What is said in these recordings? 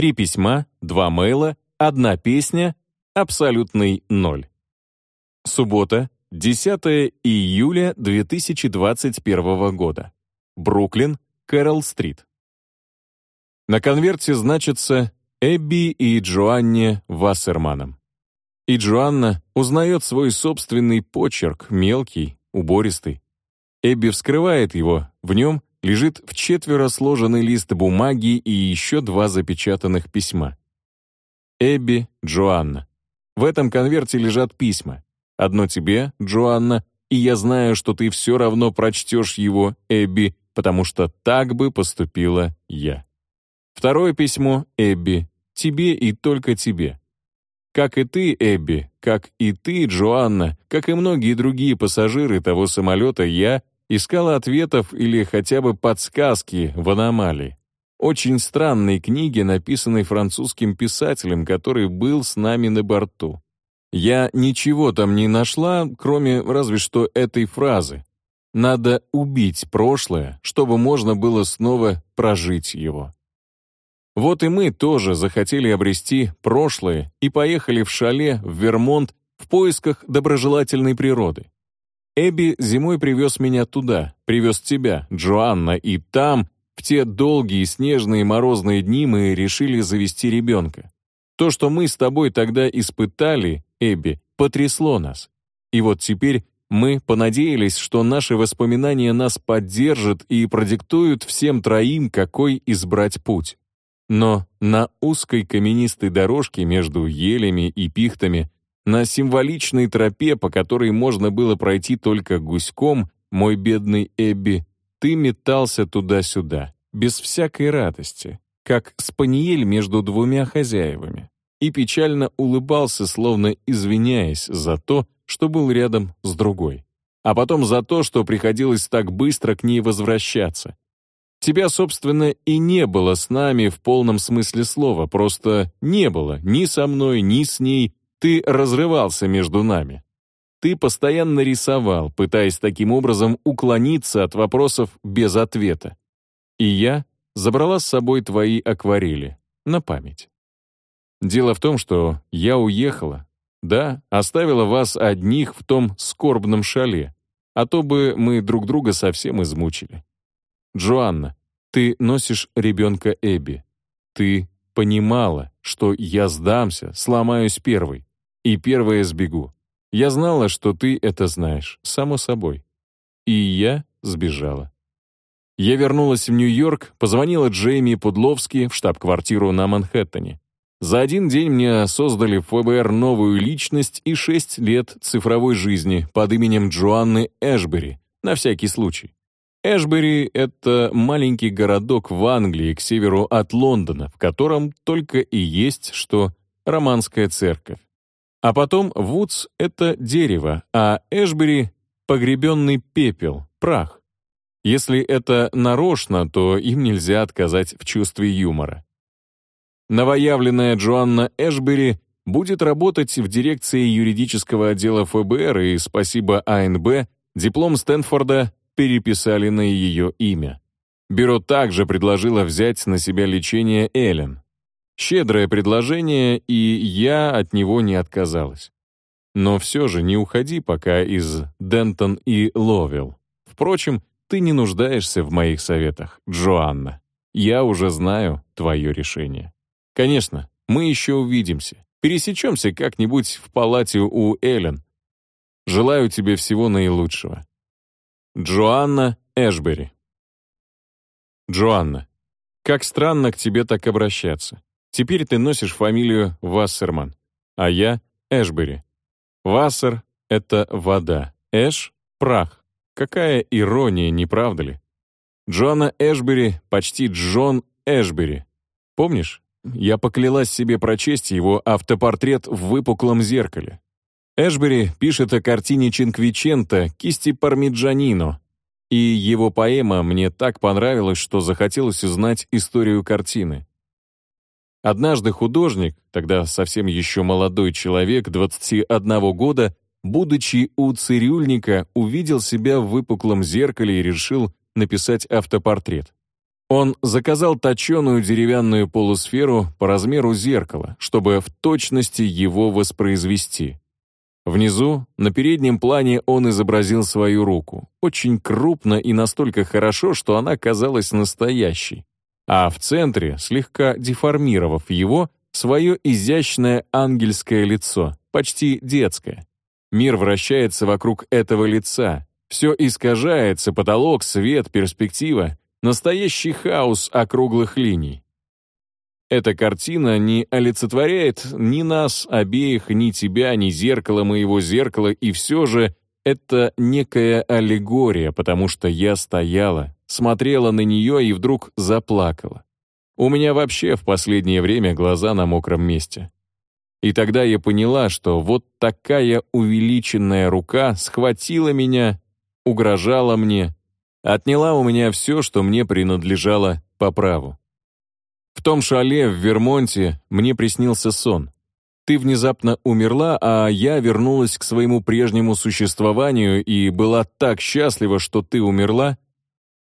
Три письма, два мейла, одна песня, абсолютный ноль. Суббота, 10 июля 2021 года. Бруклин, Кэрол-стрит. На конверте значится Эбби и Джоанне Вассерманом. И Джоанна узнает свой собственный почерк, мелкий, убористый. Эбби вскрывает его, в нем лежит в четверо сложенный лист бумаги и еще два запечатанных письма. Эбби, Джоанна. В этом конверте лежат письма. Одно тебе, Джоанна, и я знаю, что ты все равно прочтешь его, Эбби, потому что так бы поступила я. Второе письмо, Эбби, тебе и только тебе. Как и ты, Эбби, как и ты, Джоанна, как и многие другие пассажиры того самолета, я искала ответов или хотя бы подсказки в аномалии. Очень странной книге, написанной французским писателем, который был с нами на борту. Я ничего там не нашла, кроме разве что этой фразы. Надо убить прошлое, чтобы можно было снова прожить его. Вот и мы тоже захотели обрести прошлое и поехали в шале в Вермонт в поисках доброжелательной природы. Эбби зимой привез меня туда, привез тебя, Джоанна, и там, в те долгие снежные морозные дни, мы решили завести ребенка. То, что мы с тобой тогда испытали, Эбби, потрясло нас. И вот теперь мы понадеялись, что наши воспоминания нас поддержат и продиктуют всем троим, какой избрать путь. Но на узкой каменистой дорожке между елями и пихтами на символичной тропе, по которой можно было пройти только гуськом, мой бедный Эбби, ты метался туда-сюда, без всякой радости, как спаниель между двумя хозяевами, и печально улыбался, словно извиняясь за то, что был рядом с другой, а потом за то, что приходилось так быстро к ней возвращаться. Тебя, собственно, и не было с нами в полном смысле слова, просто не было ни со мной, ни с ней, ты разрывался между нами. Ты постоянно рисовал, пытаясь таким образом уклониться от вопросов без ответа. И я забрала с собой твои акварели на память. Дело в том, что я уехала. Да, оставила вас одних в том скорбном шале, а то бы мы друг друга совсем измучили. Джоанна, ты носишь ребенка Эбби. Ты понимала, что я сдамся, сломаюсь первой. И первая сбегу. Я знала, что ты это знаешь, само собой. И я сбежала. Я вернулась в Нью-Йорк, позвонила Джейми Пудловски в штаб-квартиру на Манхэттене. За один день мне создали в ФБР новую личность и шесть лет цифровой жизни под именем Джоанны Эшбери, на всякий случай. Эшбери — это маленький городок в Англии к северу от Лондона, в котором только и есть что романская церковь. А потом Вудс — это дерево, а Эшбери — погребенный пепел, прах. Если это нарочно, то им нельзя отказать в чувстве юмора. Новоявленная Джоанна Эшбери будет работать в дирекции юридического отдела ФБР, и спасибо АНБ, диплом Стэнфорда переписали на ее имя. Бюро также предложило взять на себя лечение Эллен. Щедрое предложение, и я от него не отказалась. Но все же не уходи пока из Дентон и Ловил. Впрочем, ты не нуждаешься в моих советах, Джоанна. Я уже знаю твое решение. Конечно, мы еще увидимся. Пересечемся как-нибудь в палате у Эллен. Желаю тебе всего наилучшего. Джоанна Эшбери Джоанна, как странно к тебе так обращаться. Теперь ты носишь фамилию Вассерман, а я — Эшбери. Вассер — это вода, Эш — прах. Какая ирония, не правда ли? Джона Эшбери почти Джон Эшбери. Помнишь? Я поклялась себе прочесть его автопортрет в выпуклом зеркале. Эшбери пишет о картине Чинквиченто «Кисти Пармиджанино», и его поэма мне так понравилась, что захотелось узнать историю картины. Однажды художник, тогда совсем еще молодой человек, 21 года, будучи у цирюльника, увидел себя в выпуклом зеркале и решил написать автопортрет. Он заказал точеную деревянную полусферу по размеру зеркала, чтобы в точности его воспроизвести. Внизу, на переднем плане, он изобразил свою руку, очень крупно и настолько хорошо, что она казалась настоящей. А в центре, слегка деформировав его, свое изящное ангельское лицо, почти детское. Мир вращается вокруг этого лица. Все искажается, потолок, свет, перспектива. Настоящий хаос округлых линий. Эта картина не олицетворяет ни нас обеих, ни тебя, ни зеркало моего зеркала, и все же это некая аллегория, потому что я стояла, смотрела на нее и вдруг заплакала. У меня вообще в последнее время глаза на мокром месте. И тогда я поняла, что вот такая увеличенная рука схватила меня, угрожала мне, отняла у меня все, что мне принадлежало по праву. В том шале в Вермонте мне приснился сон. Ты внезапно умерла, а я вернулась к своему прежнему существованию и была так счастлива, что ты умерла.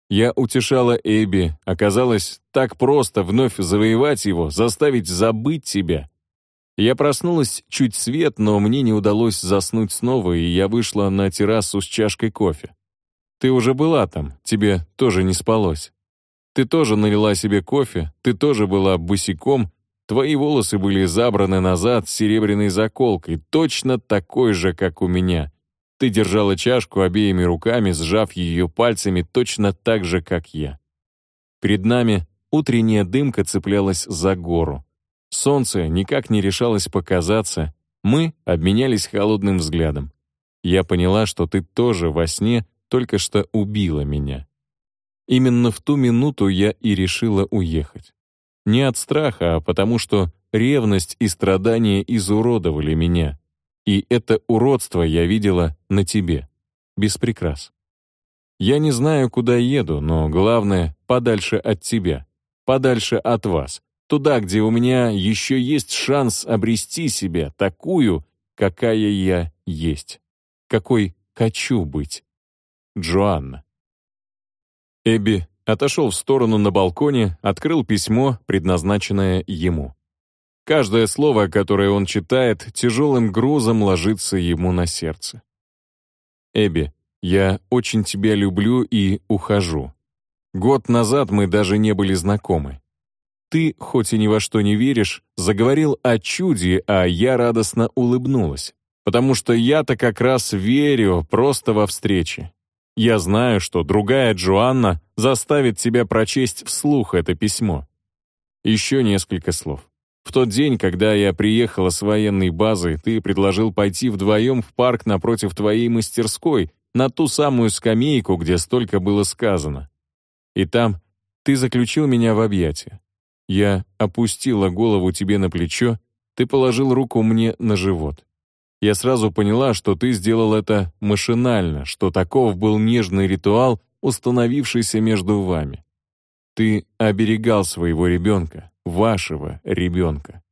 Я утешала Эбби, оказалось так просто вновь завоевать его, заставить забыть тебя. Я проснулась чуть свет, но мне не удалось заснуть снова, и я вышла на террасу с чашкой кофе. Ты уже была там, тебе тоже не спалось. Ты тоже налила себе кофе, ты тоже была босиком, твои волосы были забраны назад серебряной заколкой, точно такой же, как у меня. Ты держала чашку обеими руками, сжав ее пальцами точно так же, как я. Перед нами утренняя дымка цеплялась за гору. Солнце никак не решалось показаться. Мы обменялись холодным взглядом. Я поняла, что ты тоже во сне только что убила меня. Именно в ту минуту я и решила уехать. Не от страха, а потому что ревность и страдания изуродовали меня. И это уродство я видела на тебе, без прикрас. Я не знаю, куда еду, но главное — подальше от тебя, подальше от вас, Туда, где у меня еще есть шанс обрести себя такую, какая я есть. Какой хочу быть. Джоанна. Эбби отошел в сторону на балконе, открыл письмо, предназначенное ему. Каждое слово, которое он читает, тяжелым грузом ложится ему на сердце. «Эбби, я очень тебя люблю и ухожу. Год назад мы даже не были знакомы. Ты, хоть и ни во что не веришь, заговорил о чуде, а я радостно улыбнулась. Потому что я-то как раз верю просто во встрече. Я знаю, что другая Джоанна заставит тебя прочесть вслух это письмо. Еще несколько слов. В тот день, когда я приехала с военной базы, ты предложил пойти вдвоем в парк напротив твоей мастерской, на ту самую скамейку, где столько было сказано. И там ты заключил меня в объятия. Я опустила голову тебе на плечо, ты положил руку мне на живот. Я сразу поняла, что ты сделал это машинально, что таков был нежный ритуал, установившийся между вами. Ты оберегал своего ребенка, вашего ребенка.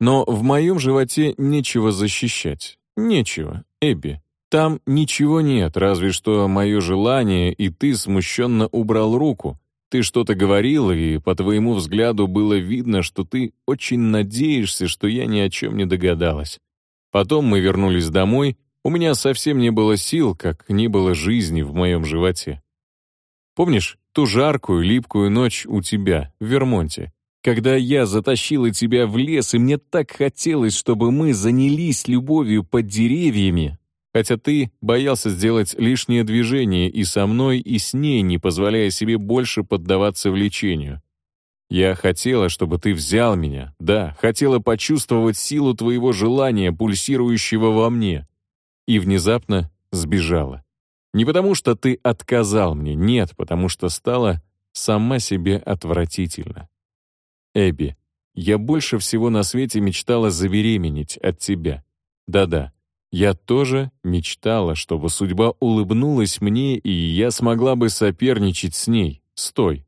Но в моем животе нечего защищать. Нечего, Эбби. Там ничего нет, разве что мое желание, и ты смущенно убрал руку, ты что-то говорил, и по твоему взгляду было видно, что ты очень надеешься, что я ни о чем не догадалась. Потом мы вернулись домой, у меня совсем не было сил, как не было жизни в моем животе. Помнишь ту жаркую, липкую ночь у тебя, в Вермонте, когда я затащила тебя в лес, и мне так хотелось, чтобы мы занялись любовью под деревьями, Хотя ты боялся сделать лишнее движение и со мной, и с ней, не позволяя себе больше поддаваться влечению. Я хотела, чтобы ты взял меня, да, хотела почувствовать силу твоего желания, пульсирующего во мне. И внезапно сбежала. Не потому что ты отказал мне, нет, потому что стала сама себе отвратительно. Эбби, я больше всего на свете мечтала забеременеть от тебя. Да-да, я тоже мечтала, чтобы судьба улыбнулась мне, и я смогла бы соперничать с ней, Стой.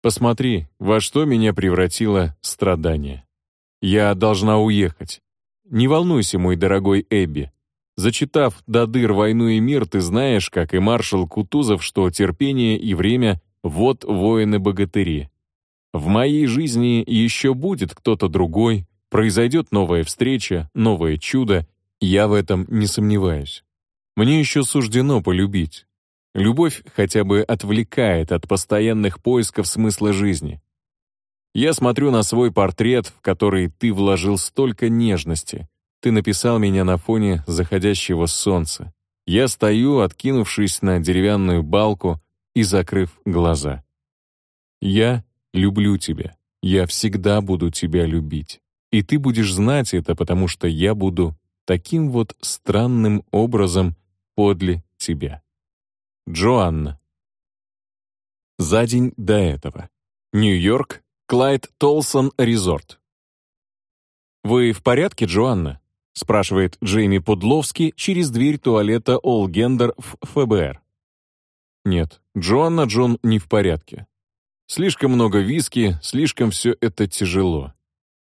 Посмотри, во что меня превратило страдание. Я должна уехать. Не волнуйся, мой дорогой Эбби. Зачитав «До дыр войну и мир», ты знаешь, как и маршал Кутузов, что терпение и время вот воины-богатыри. В моей жизни еще будет кто-то другой, произойдет новая встреча, новое чудо, я в этом не сомневаюсь. Мне еще суждено полюбить. Любовь хотя бы отвлекает от постоянных поисков смысла жизни. Я смотрю на свой портрет, в который ты вложил столько нежности. Ты написал меня на фоне заходящего солнца. Я стою, откинувшись на деревянную балку и закрыв глаза. Я люблю тебя. Я всегда буду тебя любить. И ты будешь знать это, потому что я буду таким вот странным образом подле тебя. Джоанна. За день до этого. Нью-Йорк, Клайд Толсон Резорт. «Вы в порядке, Джоанна?» — спрашивает Джейми Подловский через дверь туалета Gender в ФБР. Нет, Джоанна Джон не в порядке. Слишком много виски, слишком все это тяжело.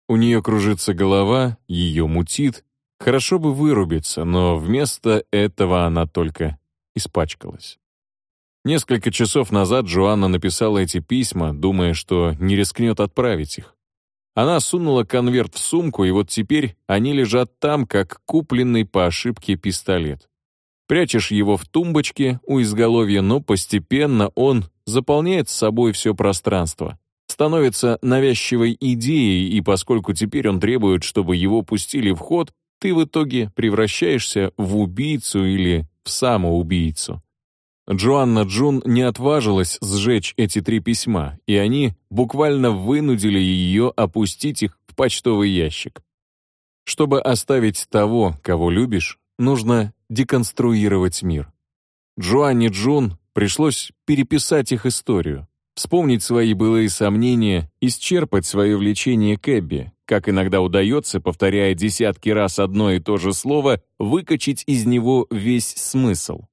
У нее кружится голова, ее мутит. Хорошо бы вырубиться, но вместо этого она только испачкалась. Несколько часов назад Джоанна написала эти письма, думая, что не рискнет отправить их. Она сунула конверт в сумку, и вот теперь они лежат там, как купленный по ошибке пистолет. Прячешь его в тумбочке у изголовья, но постепенно он заполняет собой все пространство. Становится навязчивой идеей, и поскольку теперь он требует, чтобы его пустили в ход, ты в итоге превращаешься в убийцу или в самоубийцу. Джоанна Джун не отважилась сжечь эти три письма, и они буквально вынудили ее опустить их в почтовый ящик. Чтобы оставить того, кого любишь, нужно деконструировать мир. Джоанне Джун пришлось переписать их историю, вспомнить свои былые сомнения, исчерпать свое влечение к Эбби, как иногда удается, повторяя десятки раз одно и то же слово, выкачать из него весь смысл.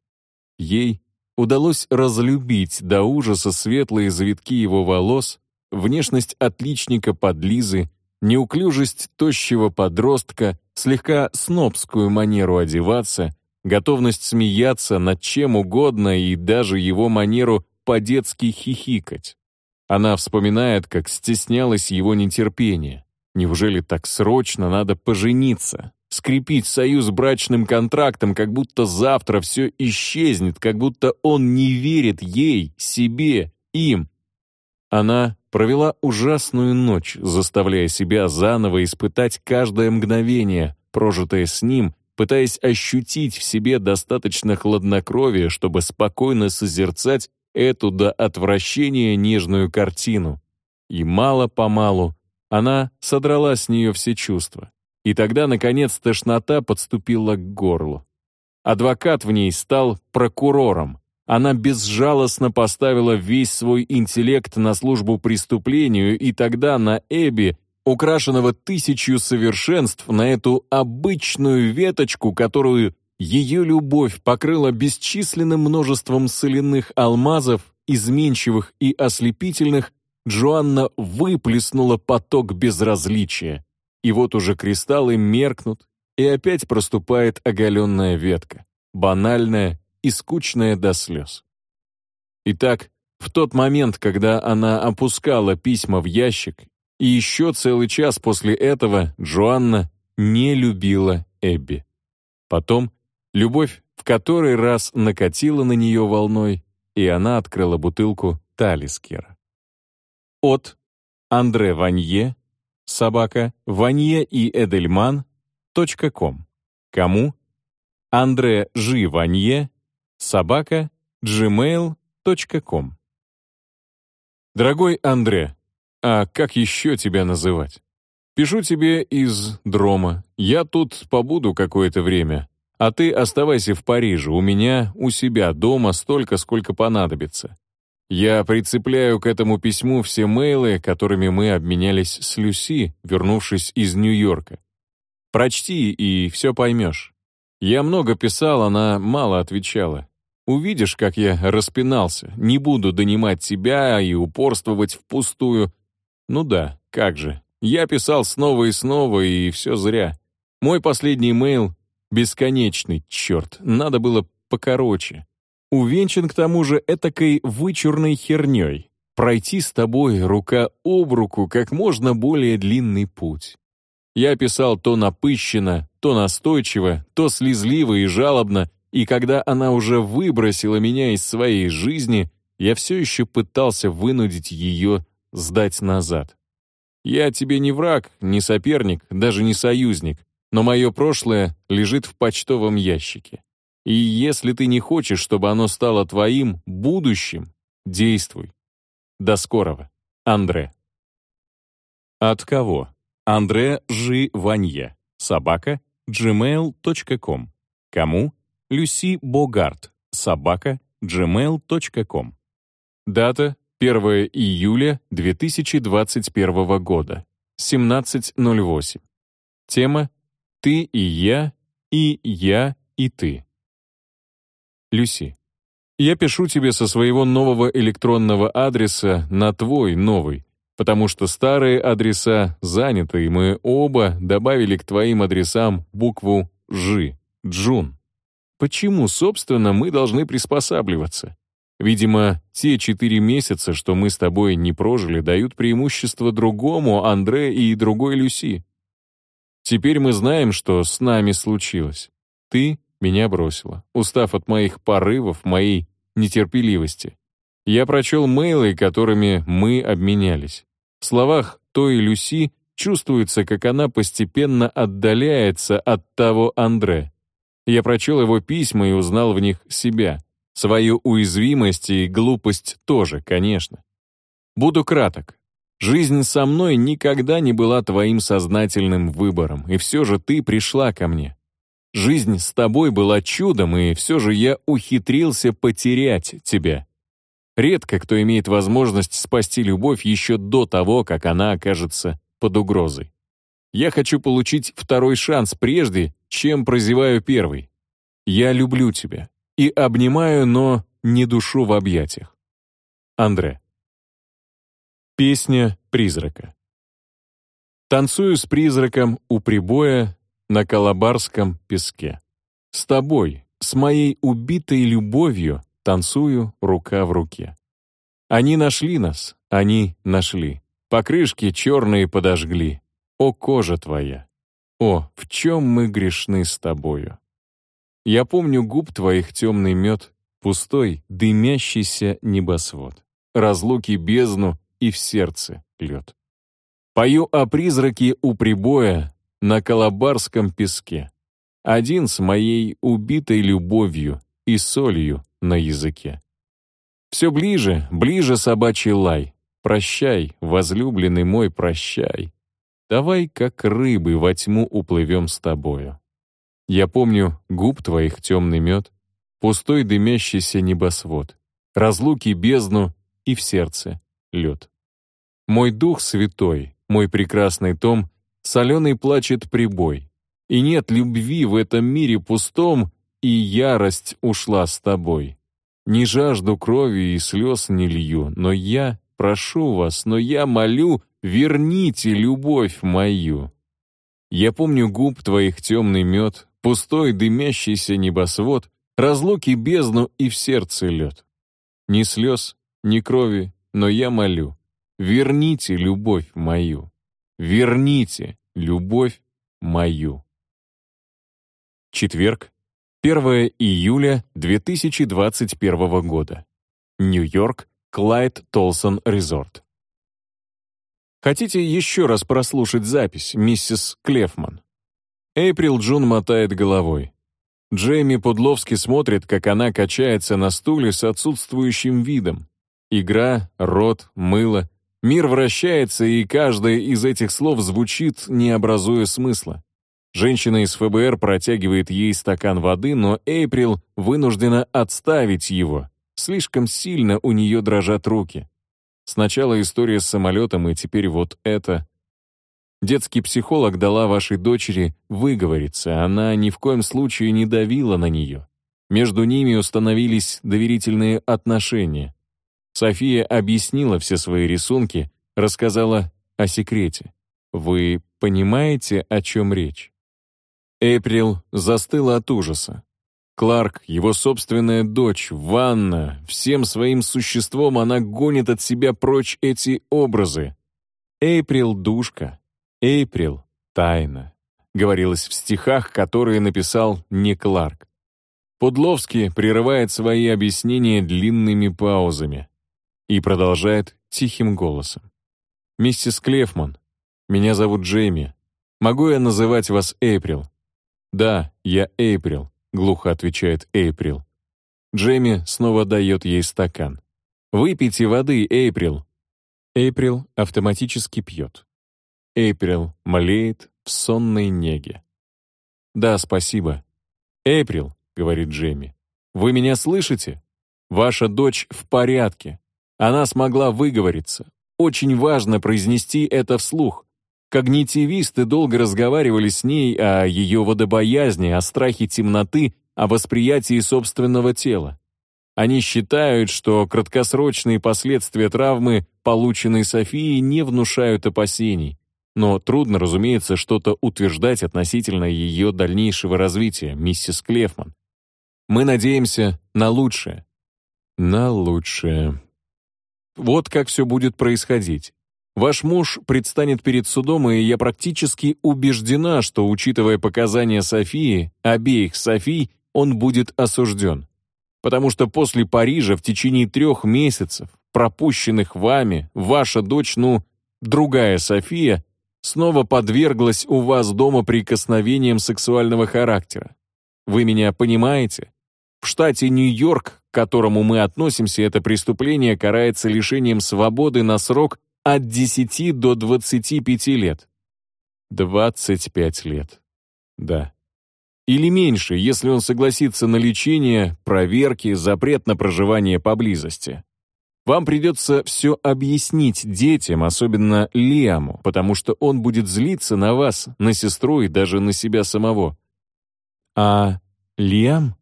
Ей удалось разлюбить до ужаса светлые завитки его волос, внешность отличника подлизы, неуклюжесть тощего подростка, слегка снобскую манеру одеваться, готовность смеяться над чем угодно и даже его манеру по-детски хихикать. Она вспоминает, как стеснялось его нетерпение. Неужели так срочно надо пожениться? скрепить союз брачным контрактом, как будто завтра все исчезнет, как будто он не верит ей, себе, им. Она провела ужасную ночь, заставляя себя заново испытать каждое мгновение, прожитое с ним, пытаясь ощутить в себе достаточно хладнокровия, чтобы спокойно созерцать эту до отвращения нежную картину. И мало-помалу она содрала с нее все чувства. И тогда, наконец, тошнота подступила к горлу. Адвокат в ней стал прокурором. Она безжалостно поставила весь свой интеллект на службу преступлению, и тогда на Эбби, украшенного тысячью совершенств, на эту обычную веточку, которую ее любовь покрыла бесчисленным множеством соляных алмазов, изменчивых и ослепительных, Джоанна выплеснула поток безразличия. И вот уже кристаллы меркнут, и опять проступает оголенная ветка, банальная и скучная до слез. Итак, в тот момент, когда она опускала письма в ящик, и еще целый час после этого Джоанна не любила Эбби. Потом любовь в который раз накатила на нее волной, и она открыла бутылку Талискера. От Андре Ванье собака Ванье и Эдельман .ком. Кому? Андре Жи Ванье, собака gmail.com. Дорогой Андре, а как еще тебя называть? Пишу тебе из Дрома. Я тут побуду какое-то время, а ты оставайся в Париже, у меня, у себя дома столько, сколько понадобится. Я прицепляю к этому письму все мейлы, которыми мы обменялись с Люси, вернувшись из Нью-Йорка. Прочти, и все поймешь. Я много писал, она мало отвечала. Увидишь, как я распинался. Не буду донимать тебя и упорствовать впустую. Ну да, как же. Я писал снова и снова, и все зря. Мой последний мейл бесконечный, черт, надо было покороче. Увенчан к тому же этакой вычурной херней. Пройти с тобой рука об руку как можно более длинный путь. Я писал то напыщенно, то настойчиво, то слезливо и жалобно, и когда она уже выбросила меня из своей жизни, я все еще пытался вынудить ее сдать назад. Я тебе не враг, не соперник, даже не союзник, но мое прошлое лежит в почтовом ящике. И если ты не хочешь, чтобы оно стало твоим будущим, действуй. До скорого. Андре. От кого? Андре Жи Ванье. Собака. gmail.com. Кому? Люси Богарт. Собака. gmail.com. Дата 1 июля 2021 года. 17.08. Тема «Ты и я, и я, и ты». Люси. Я пишу тебе со своего нового электронного адреса на твой новый, потому что старые адреса заняты, и мы оба добавили к твоим адресам букву «Ж», «Джун». Почему, собственно, мы должны приспосабливаться? Видимо, те четыре месяца, что мы с тобой не прожили, дают преимущество другому Андре и другой Люси. Теперь мы знаем, что с нами случилось. Ты меня бросила, устав от моих порывов, моей нетерпеливости. Я прочел мейлы, которыми мы обменялись. В словах той Люси чувствуется, как она постепенно отдаляется от того Андре. Я прочел его письма и узнал в них себя. Свою уязвимость и глупость тоже, конечно. Буду краток. Жизнь со мной никогда не была твоим сознательным выбором, и все же ты пришла ко мне. Жизнь с тобой была чудом, и все же я ухитрился потерять тебя. Редко кто имеет возможность спасти любовь еще до того, как она окажется под угрозой. Я хочу получить второй шанс прежде, чем прозеваю первый. Я люблю тебя и обнимаю, но не душу в объятиях. Андре. Песня призрака. Танцую с призраком у прибоя на Калабарском песке. С тобой, с моей убитой любовью, танцую рука в руке. Они нашли нас, они нашли. Покрышки черные подожгли. О, кожа твоя! О, в чем мы грешны с тобою! Я помню губ твоих темный мед, пустой, дымящийся небосвод, разлуки бездну и в сердце лед. Пою о призраке у прибоя, на Калабарском песке. Один с моей убитой любовью и солью на языке. Все ближе, ближе собачий лай. Прощай, возлюбленный мой, прощай. Давай, как рыбы, во тьму уплывем с тобою. Я помню губ твоих темный мед, пустой дымящийся небосвод, разлуки бездну и в сердце лед. Мой дух святой, мой прекрасный том соленый плачет прибой. И нет любви в этом мире пустом, и ярость ушла с тобой. Не жажду крови и слез не лью, но я прошу вас, но я молю, верните любовь мою. Я помню губ твоих темный мед, пустой дымящийся небосвод, разлуки бездну и в сердце лед. Ни слез, ни крови, но я молю, верните любовь мою. Верните любовь мою. Четверг, 1 июля 2021 года. Нью-Йорк, Клайд Толсон Резорт. Хотите еще раз прослушать запись, миссис Клефман? Эйприл Джун мотает головой. Джейми Пудловский смотрит, как она качается на стуле с отсутствующим видом. Игра, рот, мыло, Мир вращается, и каждое из этих слов звучит, не образуя смысла. Женщина из ФБР протягивает ей стакан воды, но Эйприл вынуждена отставить его. Слишком сильно у нее дрожат руки. Сначала история с самолетом, и теперь вот это. Детский психолог дала вашей дочери выговориться, она ни в коем случае не давила на нее. Между ними установились доверительные отношения. София объяснила все свои рисунки, рассказала о секрете. Вы понимаете, о чем речь? Эприл застыла от ужаса. Кларк, его собственная дочь, ванна, всем своим существом она гонит от себя прочь эти образы. Эйприл — душка, Эйприл — тайна, говорилось в стихах, которые написал не Кларк. Пудловский прерывает свои объяснения длинными паузами и продолжает тихим голосом. «Миссис Клефман, меня зовут Джейми. Могу я называть вас Эйприл?» «Да, я Эйприл», — глухо отвечает Эйприл. Джейми снова дает ей стакан. «Выпейте воды, Эйприл». Эйприл автоматически пьет. Эйприл млеет в сонной неге. «Да, спасибо. Эйприл, — говорит Джейми. «Вы меня слышите? Ваша дочь в порядке. Она смогла выговориться. Очень важно произнести это вслух. Когнитивисты долго разговаривали с ней о ее водобоязни, о страхе темноты, о восприятии собственного тела. Они считают, что краткосрочные последствия травмы, полученной Софией, не внушают опасений. Но трудно, разумеется, что-то утверждать относительно ее дальнейшего развития, миссис Клефман. Мы надеемся на лучшее. На лучшее. Вот как все будет происходить. Ваш муж предстанет перед судом, и я практически убеждена, что, учитывая показания Софии, обеих Софий, он будет осужден. Потому что после Парижа в течение трех месяцев, пропущенных вами, ваша дочь, ну, другая София, снова подверглась у вас дома прикосновениям сексуального характера. Вы меня понимаете? В штате Нью-Йорк, к которому мы относимся, это преступление карается лишением свободы на срок от 10 до 25 лет. 25 лет. Да. Или меньше, если он согласится на лечение, проверки, запрет на проживание поблизости. Вам придется все объяснить детям, особенно Лиаму, потому что он будет злиться на вас, на сестру и даже на себя самого. А Лиам?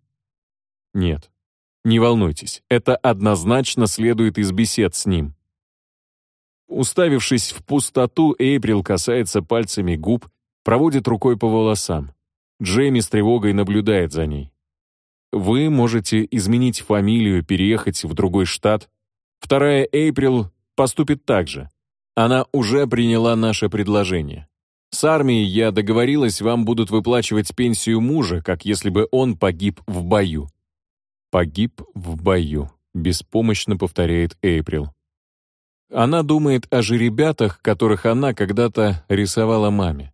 Нет. Не волнуйтесь, это однозначно следует из бесед с ним. Уставившись в пустоту, Эйприл касается пальцами губ, проводит рукой по волосам. Джейми с тревогой наблюдает за ней. Вы можете изменить фамилию, переехать в другой штат. Вторая Эйприл поступит так же. Она уже приняла наше предложение. С армией я договорилась, вам будут выплачивать пенсию мужа, как если бы он погиб в бою. «Погиб в бою», — беспомощно повторяет Эйприл. Она думает о жеребятах, которых она когда-то рисовала маме.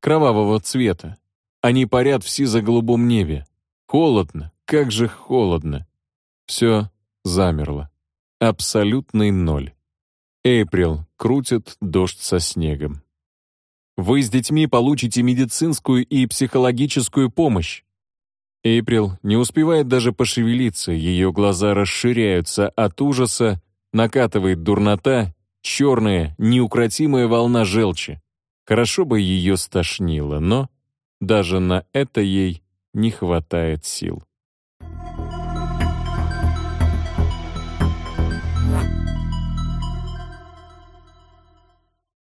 Кровавого цвета. Они парят в сизо-голубом небе. Холодно, как же холодно. Все замерло. Абсолютный ноль. Эйприл крутит дождь со снегом. Вы с детьми получите медицинскую и психологическую помощь. Эйприл не успевает даже пошевелиться, ее глаза расширяются от ужаса, накатывает дурнота, черная, неукротимая волна желчи. Хорошо бы ее стошнило, но даже на это ей не хватает сил.